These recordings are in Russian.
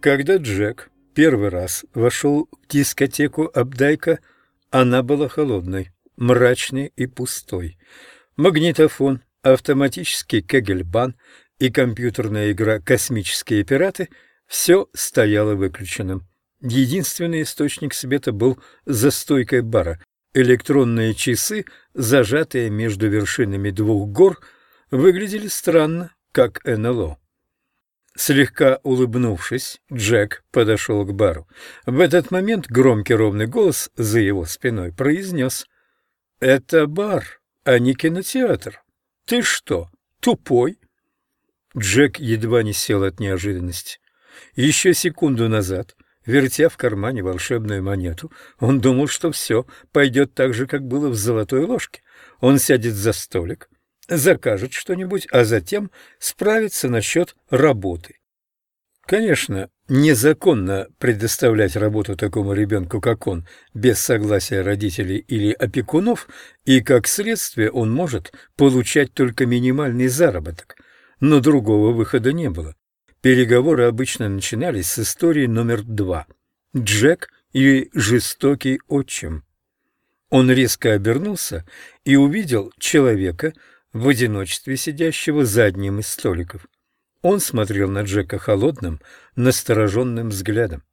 Когда Джек первый раз вошел в дискотеку Абдайка, она была холодной, мрачной и пустой. Магнитофон, автоматический кегельбан и компьютерная игра «Космические пираты» — все стояло выключенным. Единственный источник света был за стойкой бара. Электронные часы, зажатые между вершинами двух гор, выглядели странно, как НЛО. Слегка улыбнувшись, Джек подошел к бару. В этот момент громкий ровный голос за его спиной произнес «Это бар, а не кинотеатр. Ты что, тупой?» Джек едва не сел от неожиданности. Еще секунду назад, вертя в кармане волшебную монету, он думал, что все пойдет так же, как было в золотой ложке. Он сядет за столик, закажет что-нибудь, а затем справится насчет работы. Конечно, незаконно предоставлять работу такому ребенку, как он, без согласия родителей или опекунов, и как следствие он может получать только минимальный заработок. Но другого выхода не было. Переговоры обычно начинались с истории номер два. Джек и жестокий отчим. Он резко обернулся и увидел человека, в одиночестве сидящего за одним из столиков. Он смотрел на Джека холодным, настороженным взглядом.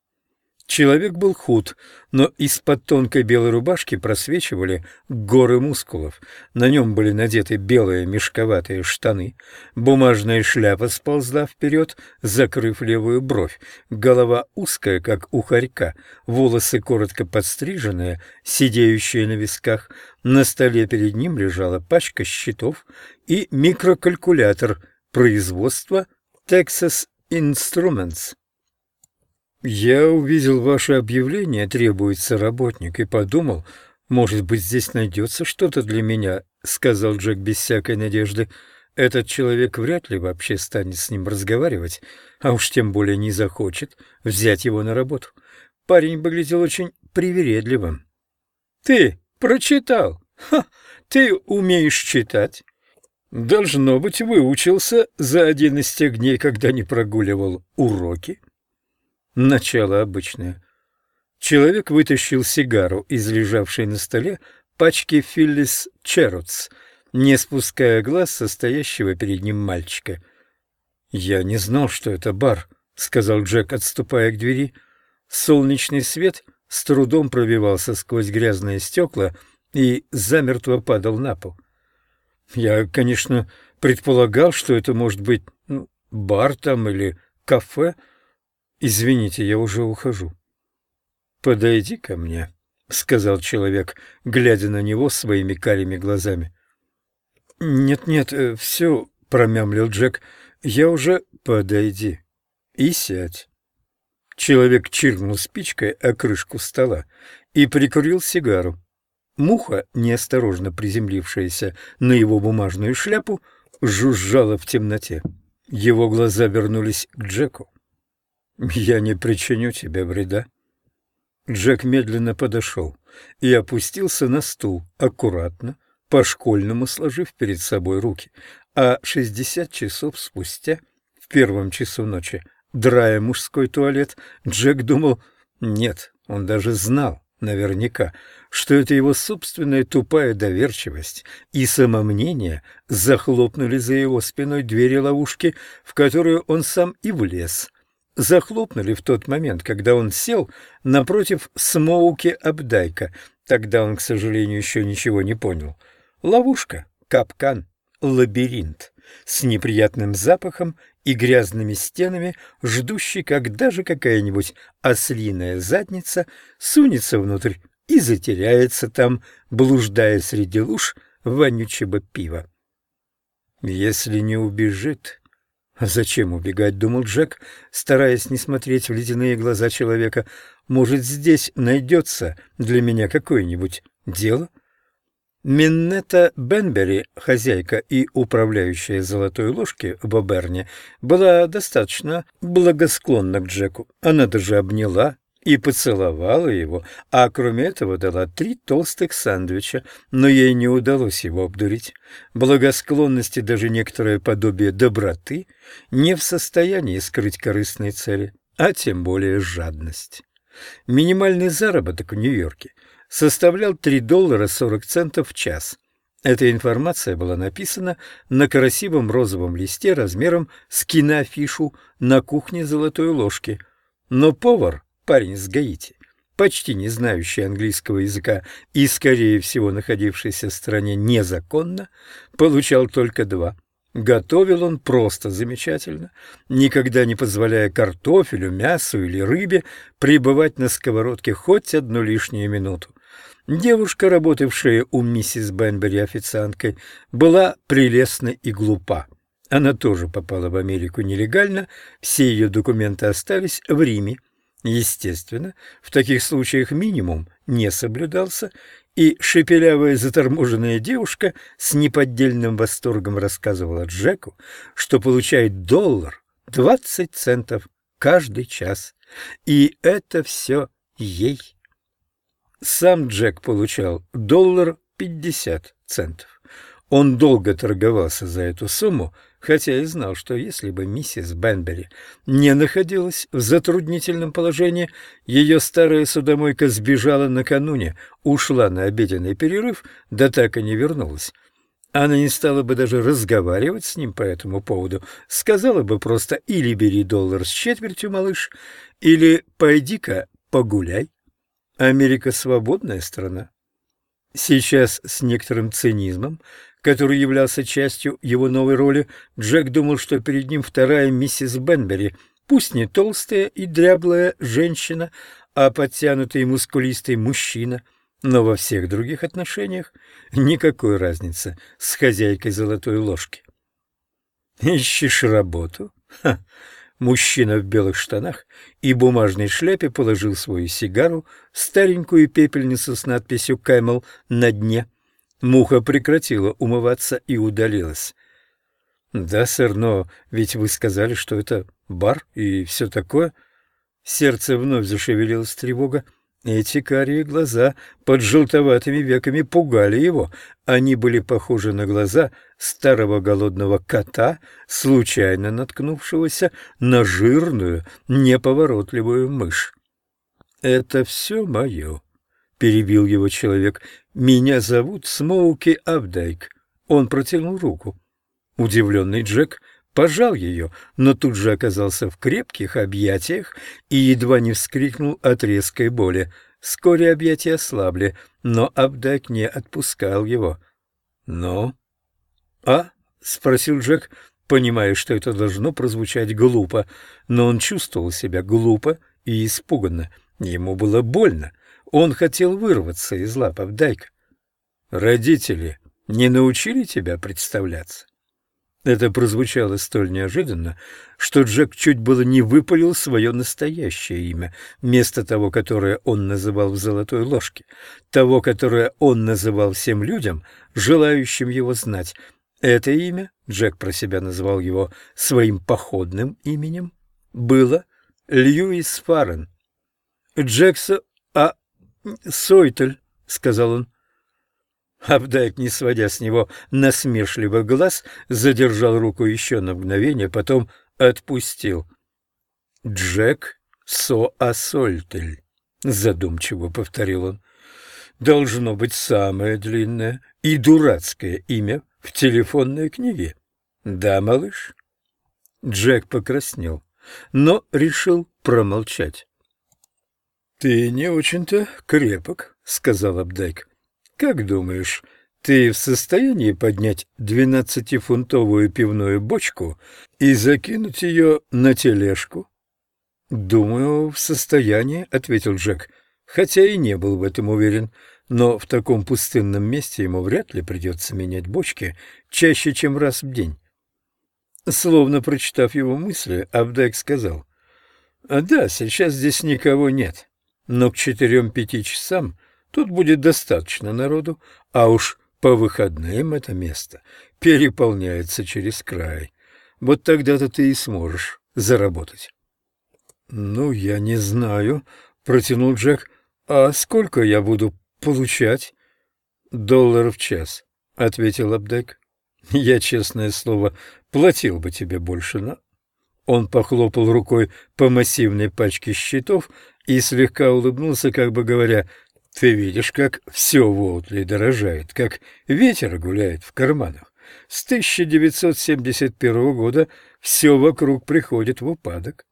Человек был худ, но из-под тонкой белой рубашки просвечивали горы мускулов. На нем были надеты белые мешковатые штаны. Бумажная шляпа сползла вперед, закрыв левую бровь. Голова узкая, как у хорька, волосы коротко подстриженные, сидеющие на висках. На столе перед ним лежала пачка счетов и микрокалькулятор производства Texas Instruments. «Я увидел ваше объявление, требуется работник, и подумал, может быть, здесь найдется что-то для меня», — сказал Джек без всякой надежды. «Этот человек вряд ли вообще станет с ним разговаривать, а уж тем более не захочет взять его на работу. Парень выглядел очень привередливым». «Ты прочитал? Ха! Ты умеешь читать?» «Должно быть, выучился за один из тех дней, когда не прогуливал уроки». Начало обычное. Человек вытащил сигару из лежавшей на столе пачки Филлис Черутс, не спуская глаз состоящего перед ним мальчика. «Я не знал, что это бар», — сказал Джек, отступая к двери. Солнечный свет с трудом пробивался сквозь грязные стекла и замертво падал на пол. Я, конечно, предполагал, что это может быть ну, бар там или кафе, — Извините, я уже ухожу. Подойди ко мне, сказал человек, глядя на него своими карими глазами. Нет, нет, э, все, промямлил Джек. Я уже подойди и сядь. Человек чиркнул спичкой о крышку стола и прикурил сигару. Муха, неосторожно приземлившаяся на его бумажную шляпу, жужжала в темноте. Его глаза вернулись к Джеку. «Я не причиню тебе вреда». Джек медленно подошел и опустился на стул, аккуратно, по-школьному сложив перед собой руки, а шестьдесят часов спустя, в первом часу ночи, драя мужской туалет, Джек думал, нет, он даже знал наверняка, что это его собственная тупая доверчивость и самомнение захлопнули за его спиной двери ловушки, в которую он сам и влез, захлопнули в тот момент, когда он сел напротив Смоуки Абдайка. Тогда он, к сожалению, еще ничего не понял. Ловушка, капкан, лабиринт с неприятным запахом и грязными стенами, ждущий, когда же какая-нибудь ослиная задница сунется внутрь и затеряется там, блуждая среди луж вонючего пива. Если не убежит, «Зачем убегать?» — думал Джек, стараясь не смотреть в ледяные глаза человека. «Может, здесь найдется для меня какое-нибудь дело?» Миннета Бенбери, хозяйка и управляющая золотой ложки в Оберне, была достаточно благосклонна к Джеку. Она даже обняла и поцеловала его, а кроме этого дала три толстых сэндвича, но ей не удалось его обдурить. Благосклонность и даже некоторое подобие доброты не в состоянии скрыть корыстные цели. а тем более жадность. Минимальный заработок в Нью-Йорке составлял 3 доллара 40 центов в час. Эта информация была написана на красивом розовом листе размером с киноафишу на кухне золотой ложки. Но повар, парень с Гаити, почти не знающий английского языка и, скорее всего, находившийся в стране незаконно, получал только два – Готовил он просто замечательно, никогда не позволяя картофелю, мясу или рыбе пребывать на сковородке хоть одну лишнюю минуту. Девушка, работавшая у миссис Бенбери официанткой, была прелестна и глупа. Она тоже попала в Америку нелегально, все ее документы остались в Риме. Естественно, в таких случаях минимум не соблюдался, и шепелявая заторможенная девушка с неподдельным восторгом рассказывала Джеку, что получает доллар двадцать центов каждый час. И это все ей. Сам Джек получал доллар пятьдесят центов. Он долго торговался за эту сумму, хотя и знал, что если бы миссис Бенбери не находилась в затруднительном положении, ее старая судомойка сбежала накануне, ушла на обеденный перерыв, да так и не вернулась. Она не стала бы даже разговаривать с ним по этому поводу, сказала бы просто «или бери доллар с четвертью, малыш», или «пойди-ка погуляй». Америка — свободная страна. Сейчас с некоторым цинизмом который являлся частью его новой роли, Джек думал, что перед ним вторая миссис Бенбери, пусть не толстая и дряблая женщина, а подтянутый и мускулистый мужчина, но во всех других отношениях никакой разницы с хозяйкой золотой ложки. «Ищешь работу?» Ха. Мужчина в белых штанах и бумажной шляпе положил свою сигару в старенькую пепельницу с надписью «Кэмел» на дне – Муха прекратила умываться и удалилась. «Да, сэр, но ведь вы сказали, что это бар и все такое». Сердце вновь зашевелилось тревога. Эти карие глаза под желтоватыми веками пугали его. Они были похожи на глаза старого голодного кота, случайно наткнувшегося на жирную, неповоротливую мышь. «Это все мое», — перебил его человек. «Меня зовут Смоуки Абдайк». Он протянул руку. Удивленный Джек пожал ее, но тут же оказался в крепких объятиях и едва не вскрикнул от резкой боли. Вскоре объятия ослабли, но Абдайк не отпускал его. «Но?» «А?» — спросил Джек, понимая, что это должно прозвучать глупо, но он чувствовал себя глупо и испуганно. Ему было больно. Он хотел вырваться из лап Абдайка. «Родители не научили тебя представляться?» Это прозвучало столь неожиданно, что Джек чуть было не выпалил свое настоящее имя, вместо того, которое он называл в «Золотой ложке», того, которое он называл всем людям, желающим его знать. Это имя, Джек про себя назвал его своим походным именем, было Льюис Фаррен. Джекса А. Сойтель, — сказал он. Абдайк, не сводя с него насмешливый глаз, задержал руку еще на мгновение, потом отпустил. «Джек Соасольтель», — задумчиво повторил он. «Должно быть самое длинное и дурацкое имя в телефонной книге. Да, малыш?» Джек покраснел, но решил промолчать. «Ты не очень-то крепок», — сказал Абдайк. «Как думаешь, ты в состоянии поднять двенадцатифунтовую пивную бочку и закинуть ее на тележку?» «Думаю, в состоянии», — ответил Джек, хотя и не был в этом уверен. Но в таком пустынном месте ему вряд ли придется менять бочки чаще, чем раз в день. Словно прочитав его мысли, Абдайк сказал, «Да, сейчас здесь никого нет но к четырем-пяти часам тут будет достаточно народу, а уж по выходным это место переполняется через край. Вот тогда-то ты и сможешь заработать. — Ну, я не знаю, — протянул Джек. — А сколько я буду получать? — Доллар в час, — ответил Абдек. — Я, честное слово, платил бы тебе больше, но... Он похлопал рукой по массивной пачке счетов и слегка улыбнулся, как бы говоря, «Ты видишь, как все в Уотли дорожает, как ветер гуляет в карманах. С 1971 года все вокруг приходит в упадок».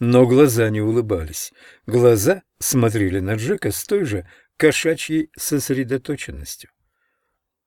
Но глаза не улыбались. Глаза смотрели на Джека с той же кошачьей сосредоточенностью.